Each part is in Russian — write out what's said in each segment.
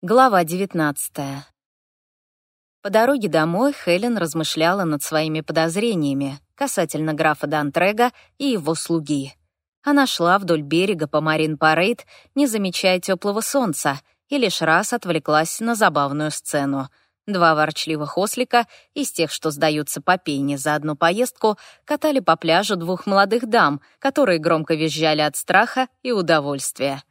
Глава 19 По дороге домой Хелен размышляла над своими подозрениями касательно графа Дантрега и его слуги. Она шла вдоль берега по Марин-Парейд, не замечая теплого солнца, и лишь раз отвлеклась на забавную сцену. Два ворчливых ослика из тех, что сдаются по пене за одну поездку, катали по пляжу двух молодых дам, которые громко визжали от страха и удовольствия.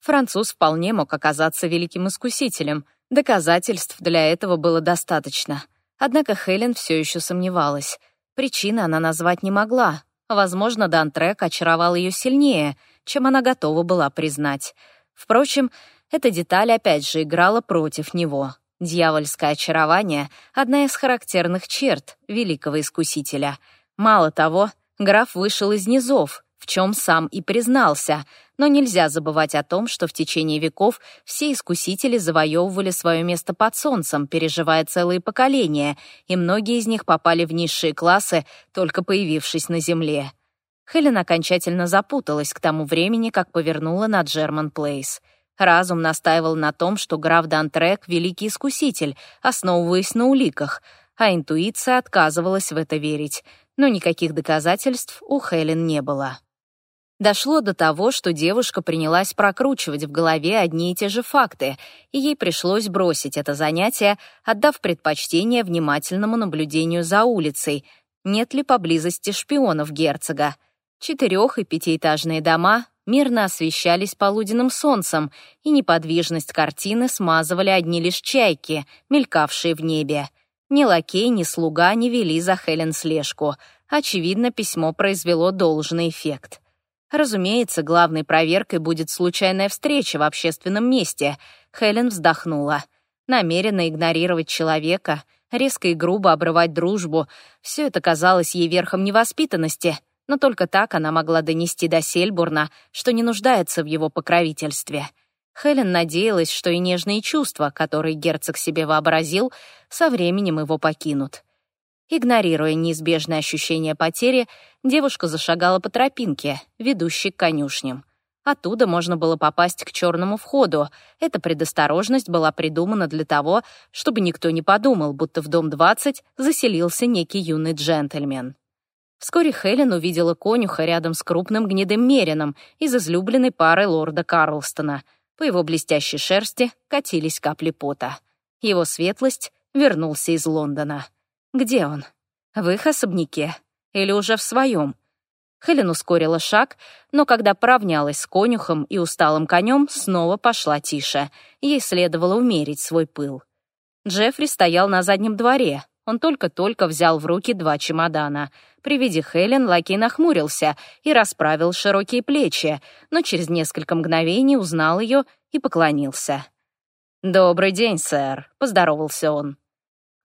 Француз вполне мог оказаться великим искусителем. Доказательств для этого было достаточно. Однако Хелен все еще сомневалась. Причины она назвать не могла. Возможно, Дантрек очаровал ее сильнее, чем она готова была признать. Впрочем, эта деталь опять же играла против него. Дьявольское очарование — одна из характерных черт великого искусителя. Мало того, граф вышел из низов, в чем сам и признался, но нельзя забывать о том, что в течение веков все искусители завоевывали свое место под солнцем, переживая целые поколения, и многие из них попали в низшие классы, только появившись на Земле. Хелен окончательно запуталась к тому времени, как повернула на Джерман Плейс. Разум настаивал на том, что граф Дантрек — великий искуситель, основываясь на уликах, а интуиция отказывалась в это верить, но никаких доказательств у Хелен не было. Дошло до того, что девушка принялась прокручивать в голове одни и те же факты, и ей пришлось бросить это занятие, отдав предпочтение внимательному наблюдению за улицей, нет ли поблизости шпионов герцога. Четырех- и пятиэтажные дома мирно освещались полуденным солнцем, и неподвижность картины смазывали одни лишь чайки, мелькавшие в небе. Ни лакей, ни слуга не вели за Хелен слежку. Очевидно, письмо произвело должный эффект. Разумеется, главной проверкой будет случайная встреча в общественном месте. Хелен вздохнула. Намеренно игнорировать человека, резко и грубо обрывать дружбу — все это казалось ей верхом невоспитанности, но только так она могла донести до Сельбурна, что не нуждается в его покровительстве. Хелен надеялась, что и нежные чувства, которые герцог себе вообразил, со временем его покинут. Игнорируя неизбежное ощущение потери, девушка зашагала по тропинке, ведущей к конюшням. Оттуда можно было попасть к черному входу. Эта предосторожность была придумана для того, чтобы никто не подумал, будто в дом 20 заселился некий юный джентльмен. Вскоре Хелен увидела конюха рядом с крупным гнедым мерином из излюбленной пары лорда Карлстона. По его блестящей шерсти катились капли пота. Его светлость вернулся из Лондона. Где он? В их особняке? Или уже в своем? Хелен ускорила шаг, но когда поравнялась с конюхом и усталым конем, снова пошла тише. Ей следовало умерить свой пыл. Джеффри стоял на заднем дворе. Он только-только взял в руки два чемодана. При виде Хелен лакей нахмурился и расправил широкие плечи, но через несколько мгновений узнал ее и поклонился. «Добрый день, сэр», — поздоровался он.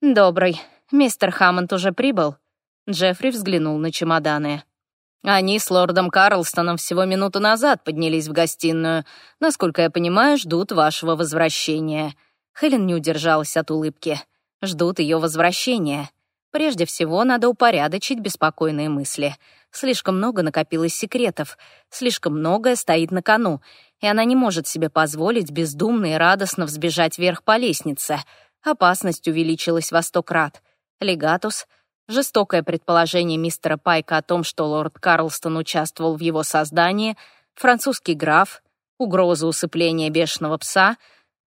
«Добрый», «Мистер Хаммонд уже прибыл?» Джеффри взглянул на чемоданы. «Они с лордом Карлстоном всего минуту назад поднялись в гостиную. Насколько я понимаю, ждут вашего возвращения». Хелен не удержалась от улыбки. «Ждут ее возвращения. Прежде всего, надо упорядочить беспокойные мысли. Слишком много накопилось секретов, слишком многое стоит на кону, и она не может себе позволить бездумно и радостно взбежать вверх по лестнице. Опасность увеличилась во сто крат. Легатус, жестокое предположение мистера Пайка о том, что лорд Карлстон участвовал в его создании, французский граф, угроза усыпления бешеного пса,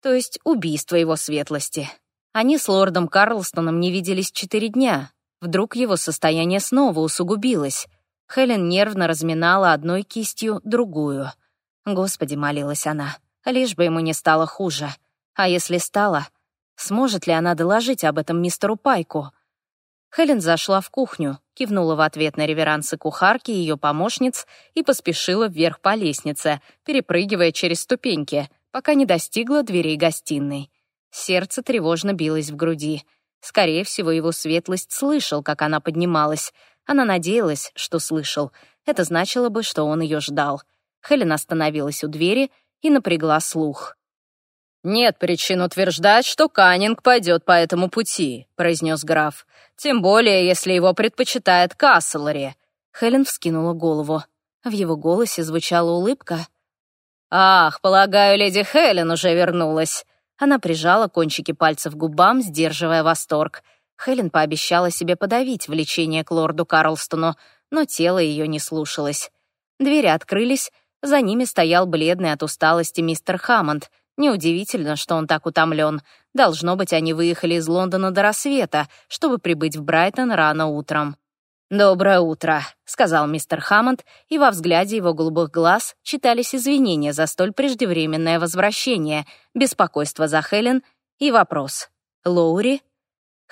то есть убийство его светлости. Они с лордом Карлстоном не виделись четыре дня. Вдруг его состояние снова усугубилось. Хелен нервно разминала одной кистью другую. «Господи», — молилась она, — «лишь бы ему не стало хуже. А если стало, сможет ли она доложить об этом мистеру Пайку?» Хелен зашла в кухню, кивнула в ответ на реверансы кухарки и ее помощниц и поспешила вверх по лестнице, перепрыгивая через ступеньки, пока не достигла дверей гостиной. Сердце тревожно билось в груди. Скорее всего, его светлость слышал, как она поднималась. Она надеялась, что слышал. Это значило бы, что он ее ждал. Хелен остановилась у двери и напрягла слух. «Нет причин утверждать, что Каннинг пойдет по этому пути», — произнес граф. «Тем более, если его предпочитает Касселери». Хелен вскинула голову. В его голосе звучала улыбка. «Ах, полагаю, леди Хелен уже вернулась. Она прижала кончики пальцев к губам, сдерживая восторг. Хелен пообещала себе подавить влечение к лорду Карлстону, но тело ее не слушалось. Двери открылись, за ними стоял бледный от усталости мистер Хаммонд. Неудивительно, что он так утомлен. Должно быть, они выехали из Лондона до рассвета, чтобы прибыть в Брайтон рано утром. «Доброе утро», — сказал мистер Хаммонд, и во взгляде его голубых глаз читались извинения за столь преждевременное возвращение, беспокойство за Хелен и вопрос. «Лоури?»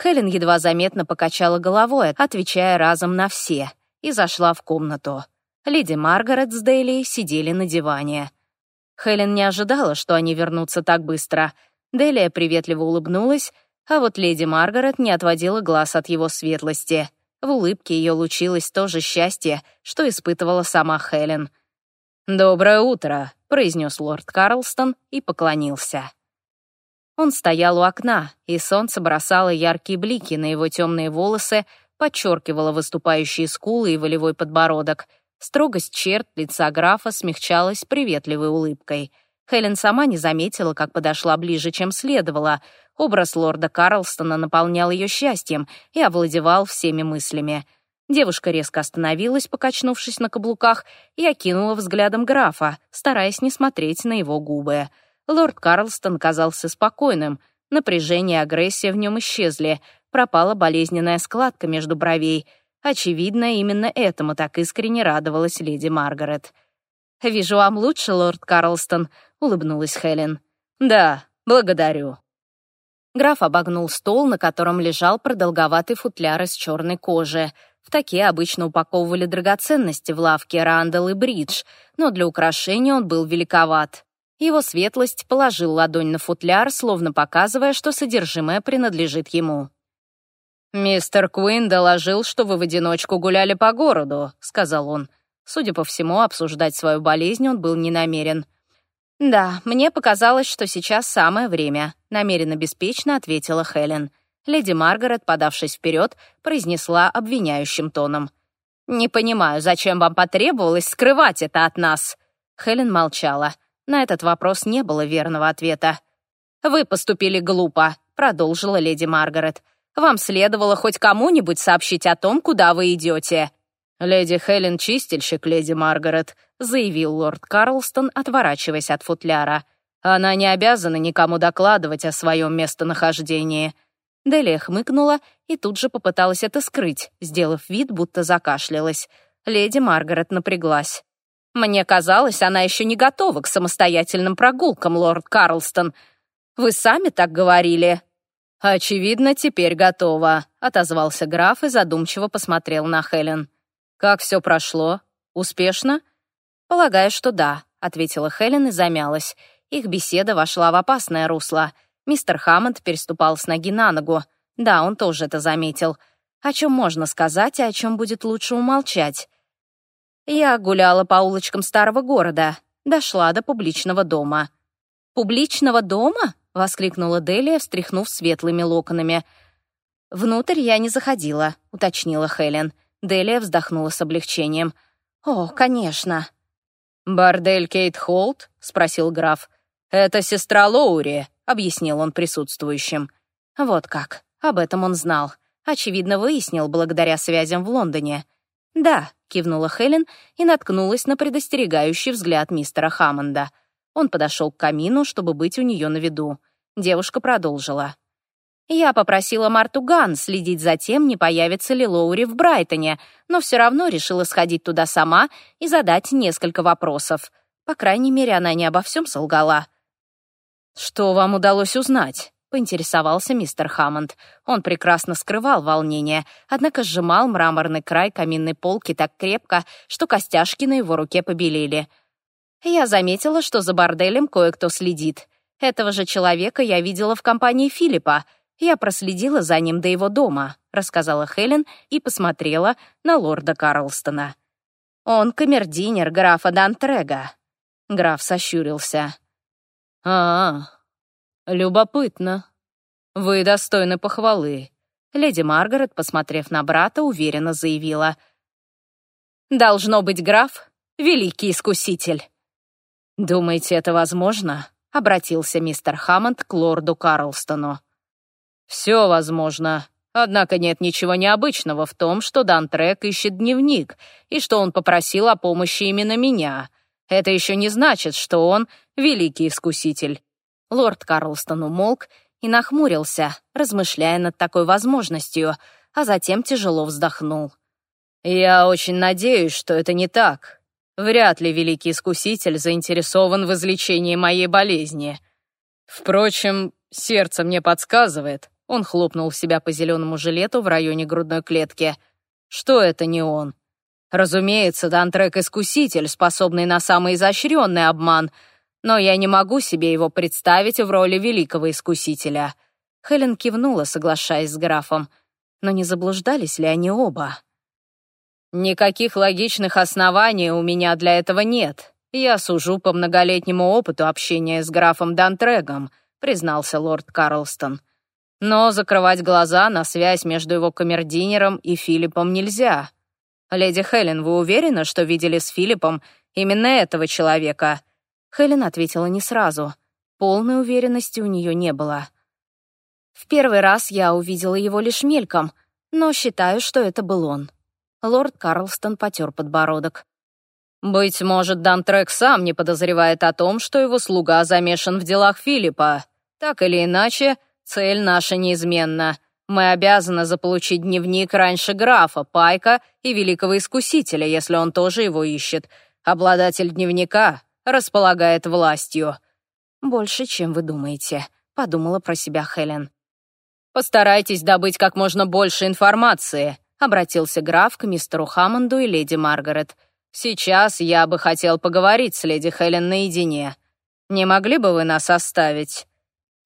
Хелен едва заметно покачала головой, отвечая разом на все, и зашла в комнату. Леди Маргарет с Дейли сидели на диване. Хелен не ожидала, что они вернутся так быстро. Делия приветливо улыбнулась, а вот леди Маргарет не отводила глаз от его светлости — в улыбке ее лучилось то же счастье, что испытывала сама Хелен. «Доброе утро», — произнес лорд Карлстон и поклонился. Он стоял у окна, и солнце бросало яркие блики на его темные волосы, подчеркивало выступающие скулы и волевой подбородок. Строгость черт лица графа смягчалась приветливой улыбкой. Хелен сама не заметила, как подошла ближе, чем следовало. Образ лорда Карлстона наполнял ее счастьем и овладевал всеми мыслями. Девушка резко остановилась, покачнувшись на каблуках, и окинула взглядом графа, стараясь не смотреть на его губы. Лорд Карлстон казался спокойным, напряжение и агрессия в нем исчезли, пропала болезненная складка между бровей. Очевидно, именно этому так искренне радовалась леди Маргарет. «Вижу, вам лучше, лорд Карлстон», — улыбнулась Хелен. «Да, благодарю». Граф обогнул стол, на котором лежал продолговатый футляр из черной кожи. В такие обычно упаковывали драгоценности в лавке Рандall и Бридж, но для украшения он был великоват. Его светлость положил ладонь на футляр, словно показывая, что содержимое принадлежит ему. «Мистер Куин доложил, что вы в одиночку гуляли по городу», — сказал он. Судя по всему, обсуждать свою болезнь он был не намерен. «Да, мне показалось, что сейчас самое время», — намеренно беспечно ответила Хелен. Леди Маргарет, подавшись вперед, произнесла обвиняющим тоном. «Не понимаю, зачем вам потребовалось скрывать это от нас?» Хелен молчала. На этот вопрос не было верного ответа. «Вы поступили глупо», — продолжила леди Маргарет. «Вам следовало хоть кому-нибудь сообщить о том, куда вы идете. «Леди Хелен — чистильщик, леди Маргарет», — заявил лорд Карлстон, отворачиваясь от футляра. «Она не обязана никому докладывать о своем местонахождении». Делия хмыкнула и тут же попыталась это скрыть, сделав вид, будто закашлялась. Леди Маргарет напряглась. «Мне казалось, она еще не готова к самостоятельным прогулкам, лорд Карлстон. Вы сами так говорили?» «Очевидно, теперь готова», — отозвался граф и задумчиво посмотрел на Хелен. «Как все прошло? Успешно?» «Полагаю, что да», — ответила Хелен и замялась. Их беседа вошла в опасное русло. Мистер Хаммонд переступал с ноги на ногу. Да, он тоже это заметил. О чем можно сказать, а о чем будет лучше умолчать? Я гуляла по улочкам старого города, дошла до публичного дома. «Публичного дома?» — воскликнула Делия, встряхнув светлыми локонами. «Внутрь я не заходила», — уточнила Хелен. Делия вздохнула с облегчением. «О, конечно». «Бордель Кейт Холт?» — спросил граф. «Это сестра Лоури», — объяснил он присутствующим. Вот как. Об этом он знал. Очевидно, выяснил благодаря связям в Лондоне. «Да», — кивнула Хелен и наткнулась на предостерегающий взгляд мистера Хаммонда. Он подошел к камину, чтобы быть у нее на виду. Девушка продолжила. Я попросила Марту Ган следить за тем, не появится ли Лоури в Брайтоне, но все равно решила сходить туда сама и задать несколько вопросов. По крайней мере, она не обо всем солгала. «Что вам удалось узнать?» — поинтересовался мистер Хаммонд. Он прекрасно скрывал волнение, однако сжимал мраморный край каминной полки так крепко, что костяшки на его руке побелели. «Я заметила, что за борделем кое-кто следит. Этого же человека я видела в компании Филиппа», «Я проследила за ним до его дома», — рассказала Хелен и посмотрела на лорда Карлстона. «Он камердинер графа Дантрега». Граф сощурился. «А, любопытно. Вы достойны похвалы». Леди Маргарет, посмотрев на брата, уверенно заявила. «Должно быть граф — великий искуситель». «Думаете, это возможно?» — обратился мистер Хаммонд к лорду Карлстону. «Все возможно. Однако нет ничего необычного в том, что Дантрек ищет дневник и что он попросил о помощи именно меня. Это еще не значит, что он великий искуситель». Лорд Карлстон умолк и нахмурился, размышляя над такой возможностью, а затем тяжело вздохнул. «Я очень надеюсь, что это не так. Вряд ли великий искуситель заинтересован в излечении моей болезни. Впрочем, сердце мне подсказывает, он хлопнул себя по зеленому жилету в районе грудной клетки. Что это не он? Разумеется, Дантрек-искуситель, способный на самый изощренный обман, но я не могу себе его представить в роли великого искусителя. Хелен кивнула, соглашаясь с графом. Но не заблуждались ли они оба? «Никаких логичных оснований у меня для этого нет. Я сужу по многолетнему опыту общения с графом Дантрегом», признался лорд Карлстон. Но закрывать глаза на связь между его камердинером и Филиппом нельзя. Леди Хелен, вы уверены, что видели с Филиппом именно этого человека? Хелен ответила не сразу. Полной уверенности у нее не было. В первый раз я увидела его лишь мельком, но считаю, что это был он. Лорд Карлстон потер подбородок. «Быть может, Дантрек сам не подозревает о том, что его слуга замешан в делах Филиппа. Так или иначе, Цель наша неизменна. Мы обязаны заполучить дневник раньше графа, Пайка и великого искусителя, если он тоже его ищет. Обладатель дневника располагает властью. «Больше, чем вы думаете», — подумала про себя Хелен. «Постарайтесь добыть как можно больше информации», — обратился граф к мистеру Хаммонду и леди Маргарет. «Сейчас я бы хотел поговорить с леди Хелен наедине. Не могли бы вы нас оставить?»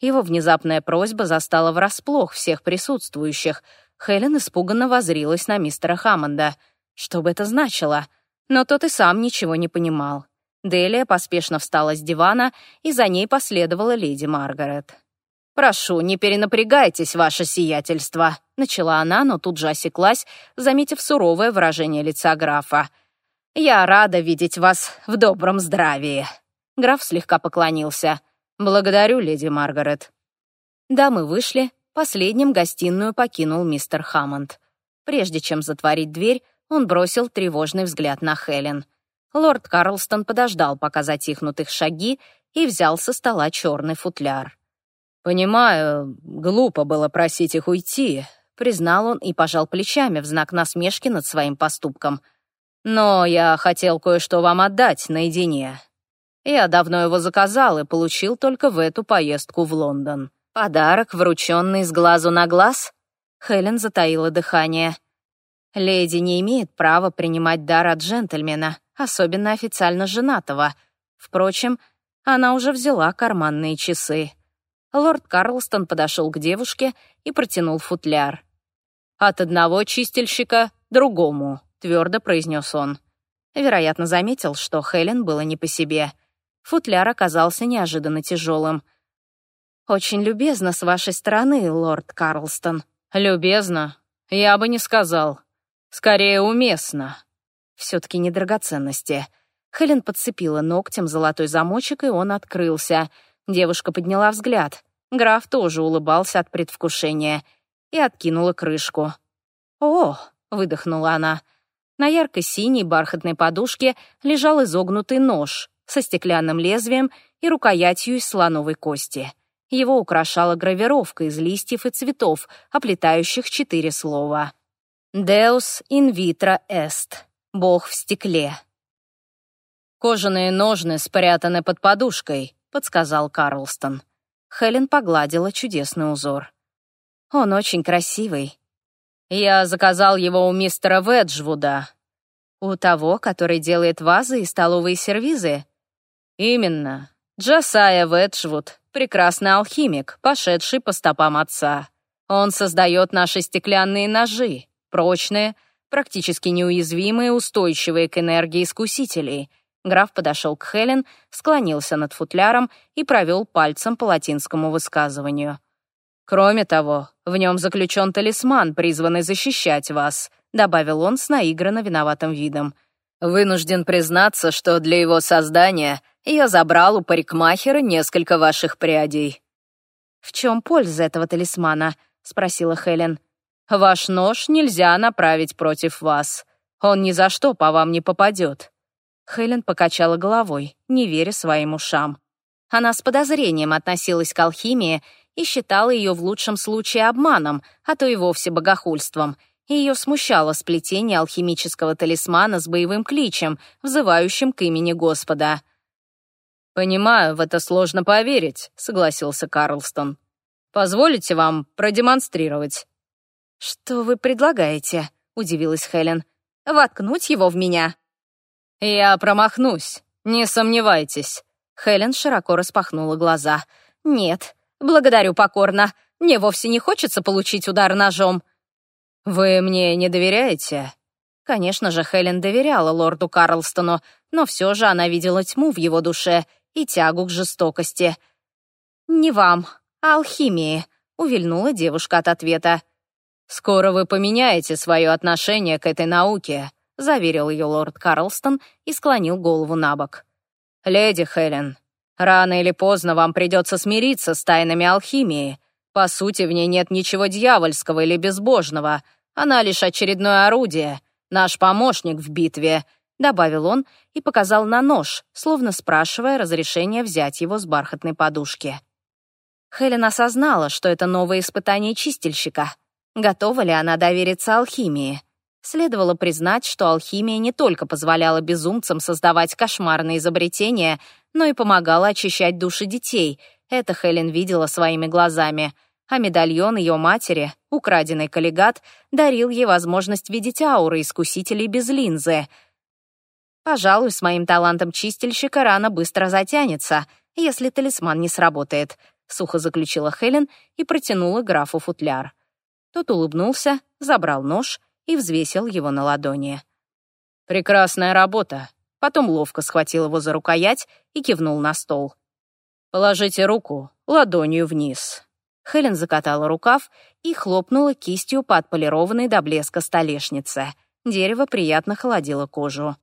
Его внезапная просьба застала врасплох всех присутствующих. Хелен испуганно возрилась на мистера Хаммонда. Что бы это значило? Но тот и сам ничего не понимал. Делия поспешно встала с дивана, и за ней последовала леди Маргарет. «Прошу, не перенапрягайтесь, ваше сиятельство», — начала она, но тут же осеклась, заметив суровое выражение лица графа. «Я рада видеть вас в добром здравии». Граф слегка поклонился. «Благодарю, леди Маргарет». Дамы вышли, последним гостиную покинул мистер Хаммонд. Прежде чем затворить дверь, он бросил тревожный взгляд на Хелен. Лорд Карлстон подождал, пока затихнут их шаги, и взял со стола черный футляр. «Понимаю, глупо было просить их уйти», — признал он и пожал плечами в знак насмешки над своим поступком. «Но я хотел кое-что вам отдать наедине. Я давно его заказал и получил только в эту поездку в Лондон. Подарок, врученный с глазу на глаз? Хелен затаила дыхание. Леди не имеет права принимать дар от джентльмена, особенно официально женатого. Впрочем, она уже взяла карманные часы. Лорд Карлстон подошел к девушке и протянул футляр. «От одного чистильщика другому», — твердо произнес он. Вероятно, заметил, что Хелен было не по себе. Футляр оказался неожиданно тяжелым. «Очень любезно с вашей стороны, лорд Карлстон». «Любезно? Я бы не сказал. Скорее, уместно». Все-таки не драгоценности. Хелен подцепила ногтем золотой замочек, и он открылся. Девушка подняла взгляд. Граф тоже улыбался от предвкушения и откинула крышку. «О!» — выдохнула она. На ярко-синей бархатной подушке лежал изогнутый нож со стеклянным лезвием и рукоятью из слоновой кости. Его украшала гравировка из листьев и цветов, оплетающих четыре слова. «Deus in vitro est» — «Бог в стекле». «Кожаные ножны спрятаны под подушкой», — подсказал Карлстон. Хелен погладила чудесный узор. «Он очень красивый». «Я заказал его у мистера Веджвуда». «У того, который делает вазы и столовые сервизы?» «Именно. Джасая Ветшвуд — прекрасный алхимик, пошедший по стопам отца. Он создает наши стеклянные ножи, прочные, практически неуязвимые, устойчивые к энергии искусителей». Граф подошел к Хелен, склонился над футляром и провел пальцем по латинскому высказыванию. «Кроме того, в нем заключен талисман, призванный защищать вас», добавил он с наигранно виноватым видом. Вынужден признаться, что для его создания я забрал у парикмахера несколько ваших прядей». «В чем польза этого талисмана?» — спросила Хелен. «Ваш нож нельзя направить против вас. Он ни за что по вам не попадет». Хелен покачала головой, не веря своим ушам. Она с подозрением относилась к алхимии и считала ее в лучшем случае обманом, а то и вовсе богохульством. Ее смущало сплетение алхимического талисмана с боевым кличем, взывающим к имени Господа. «Понимаю, в это сложно поверить», — согласился Карлстон. «Позволите вам продемонстрировать?» «Что вы предлагаете?» — удивилась Хелен. «Воткнуть его в меня?» «Я промахнусь, не сомневайтесь». Хелен широко распахнула глаза. «Нет, благодарю покорно. Мне вовсе не хочется получить удар ножом». «Вы мне не доверяете?» Конечно же, Хелен доверяла лорду Карлстону, но все же она видела тьму в его душе и тягу к жестокости. «Не вам, а алхимии», — увильнула девушка от ответа. «Скоро вы поменяете свое отношение к этой науке», — заверил ее лорд Карлстон и склонил голову на бок. «Леди Хелен, рано или поздно вам придется смириться с тайнами алхимии. По сути, в ней нет ничего дьявольского или безбожного. Она лишь очередное орудие, наш помощник в битве», — добавил он и показал на нож, словно спрашивая разрешения взять его с бархатной подушки. Хелен осознала, что это новое испытание чистильщика. Готова ли она довериться алхимии? Следовало признать, что алхимия не только позволяла безумцам создавать кошмарные изобретения, но и помогала очищать души детей. Это Хелен видела своими глазами. А медальон ее матери, украденный коллегат, дарил ей возможность видеть ауры искусителей без линзы. Пожалуй, с моим талантом чистильщика рана быстро затянется, если талисман не сработает, сухо заключила Хелен и протянула графу футляр. Тот улыбнулся, забрал нож — и взвесил его на ладони. «Прекрасная работа!» Потом ловко схватил его за рукоять и кивнул на стол. «Положите руку ладонью вниз». Хелен закатала рукав и хлопнула кистью по отполированной до блеска столешнице. Дерево приятно холодило кожу.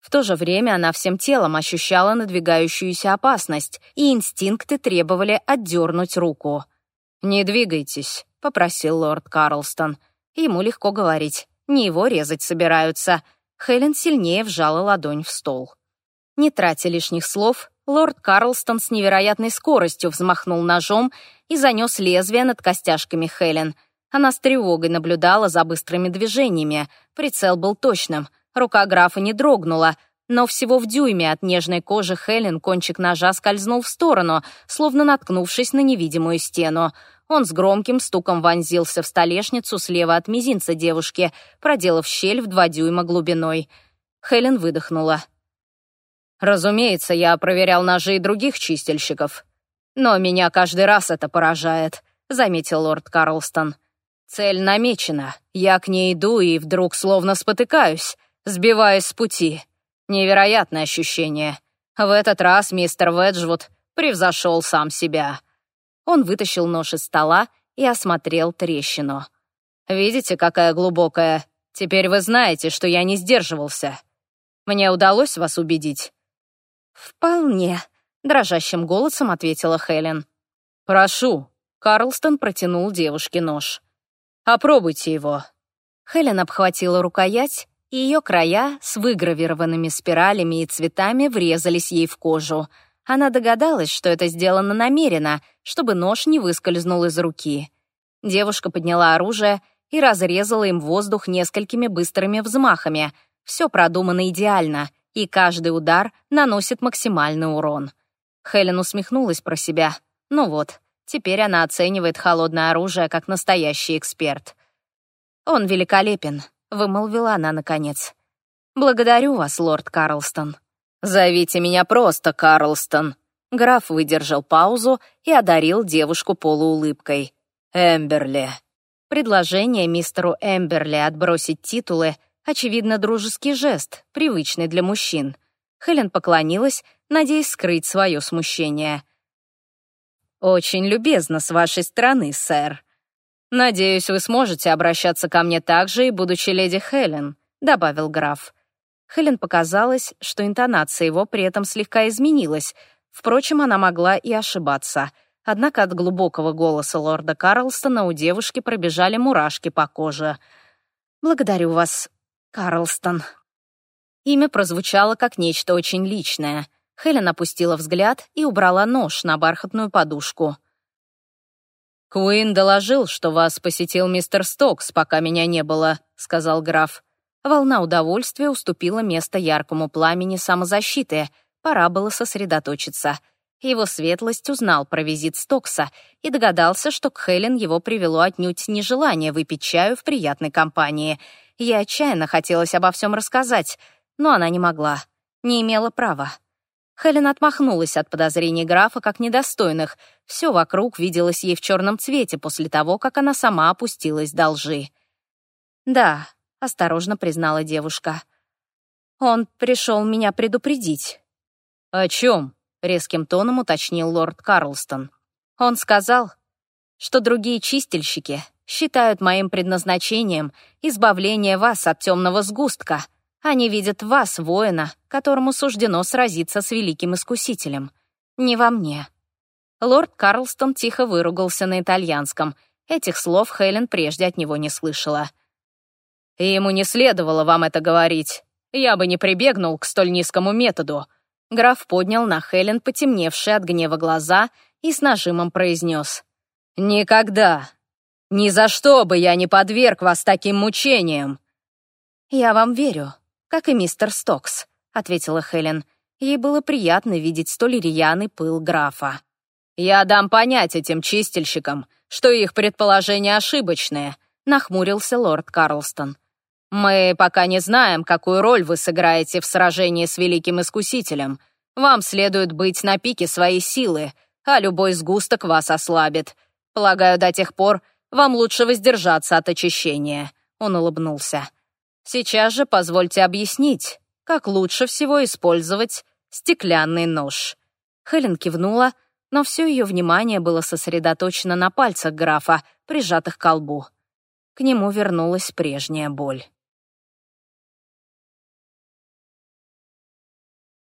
В то же время она всем телом ощущала надвигающуюся опасность, и инстинкты требовали отдернуть руку. «Не двигайтесь», — попросил лорд Карлстон. Ему легко говорить. Не его резать собираются. Хелен сильнее вжала ладонь в стол. Не тратя лишних слов, лорд Карлстон с невероятной скоростью взмахнул ножом и занес лезвие над костяшками Хелен. Она с тревогой наблюдала за быстрыми движениями. Прицел был точным. Рука графа не дрогнула, но всего в дюйме от нежной кожи Хелен кончик ножа скользнул в сторону, словно наткнувшись на невидимую стену. Он с громким стуком вонзился в столешницу слева от мизинца девушки, проделав щель в два дюйма глубиной. Хелен выдохнула. «Разумеется, я проверял ножи и других чистильщиков. Но меня каждый раз это поражает», — заметил лорд Карлстон. «Цель намечена. Я к ней иду и вдруг словно спотыкаюсь, сбиваясь с пути. Невероятное ощущение. В этот раз мистер Веджвуд превзошел сам себя». Он вытащил нож из стола и осмотрел трещину. «Видите, какая глубокая? Теперь вы знаете, что я не сдерживался. Мне удалось вас убедить?» «Вполне», — дрожащим голосом ответила Хелен. «Прошу», — Карлстон протянул девушке нож. «Опробуйте его». Хелен обхватила рукоять, и ее края с выгравированными спиралями и цветами врезались ей в кожу — она догадалась, что это сделано намеренно, чтобы нож не выскользнул из руки. Девушка подняла оружие и разрезала им воздух несколькими быстрыми взмахами. Все продумано идеально, и каждый удар наносит максимальный урон. Хелен усмехнулась про себя. Ну вот, теперь она оценивает холодное оружие как настоящий эксперт. «Он великолепен», — вымолвила она наконец. «Благодарю вас, лорд Карлстон». «Зовите меня просто Карлстон». Граф выдержал паузу и одарил девушку полуулыбкой. «Эмберли». Предложение мистеру Эмберли отбросить титулы — очевидно дружеский жест, привычный для мужчин. Хелен поклонилась, надеясь скрыть свое смущение. «Очень любезно с вашей стороны, сэр. Надеюсь, вы сможете обращаться ко мне так же и будучи леди Хелен», — добавил граф. Хелен показалось, что интонация его при этом слегка изменилась. Впрочем, она могла и ошибаться. Однако от глубокого голоса лорда Карлстона у девушки пробежали мурашки по коже. «Благодарю вас, Карлстон». Имя прозвучало как нечто очень личное. Хелен опустила взгляд и убрала нож на бархатную подушку. «Куин доложил, что вас посетил мистер Стокс, пока меня не было», — сказал граф. Волна удовольствия уступила место яркому пламени самозащиты. Пора было сосредоточиться. Его светлость узнал про визит Стокса и догадался, что к Хелен его привело отнюдь нежелание выпить чаю в приятной компании. Ей отчаянно хотелось обо всем рассказать, но она не могла, не имела права. Хелен отмахнулась от подозрений графа как недостойных. Все вокруг виделось ей в черном цвете после того, как она сама опустилась до лжи. «Да», — осторожно признала девушка. «Он пришел меня предупредить». «О чем?» — резким тоном уточнил лорд Карлстон. «Он сказал, что другие чистильщики считают моим предназначением избавление вас от темного сгустка, они видят вас, воина, которому суждено сразиться с великим искусителем. Не во мне». Лорд Карлстон тихо выругался на итальянском. Этих слов Хелен прежде от него не слышала. «И ему не следовало вам это говорить. Я бы не прибегнул к столь низкому методу». Граф поднял на Хелен потемневшие от гнева глаза и с нажимом произнес. «Никогда! Ни за что бы я не подверг вас таким мучениям!» «Я вам верю», как и мистер Стокс», — ответила Хелен. Ей было приятно видеть столь рьяный пыл графа. «Я дам понять этим чистильщикам, что их предположения ошибочные», — нахмурился лорд Карлстон. «Мы пока не знаем, какую роль вы сыграете в сражении с Великим Искусителем. Вам следует быть на пике своей силы, а любой сгусток вас ослабит. Полагаю, до тех пор вам лучше воздержаться от очищения», — он улыбнулся. Сейчас же позвольте объяснить, как лучше всего использовать стеклянный нож». Хелен кивнула, но все ее внимание было сосредоточено на пальцах графа, прижатых к колбу. К нему вернулась прежняя боль.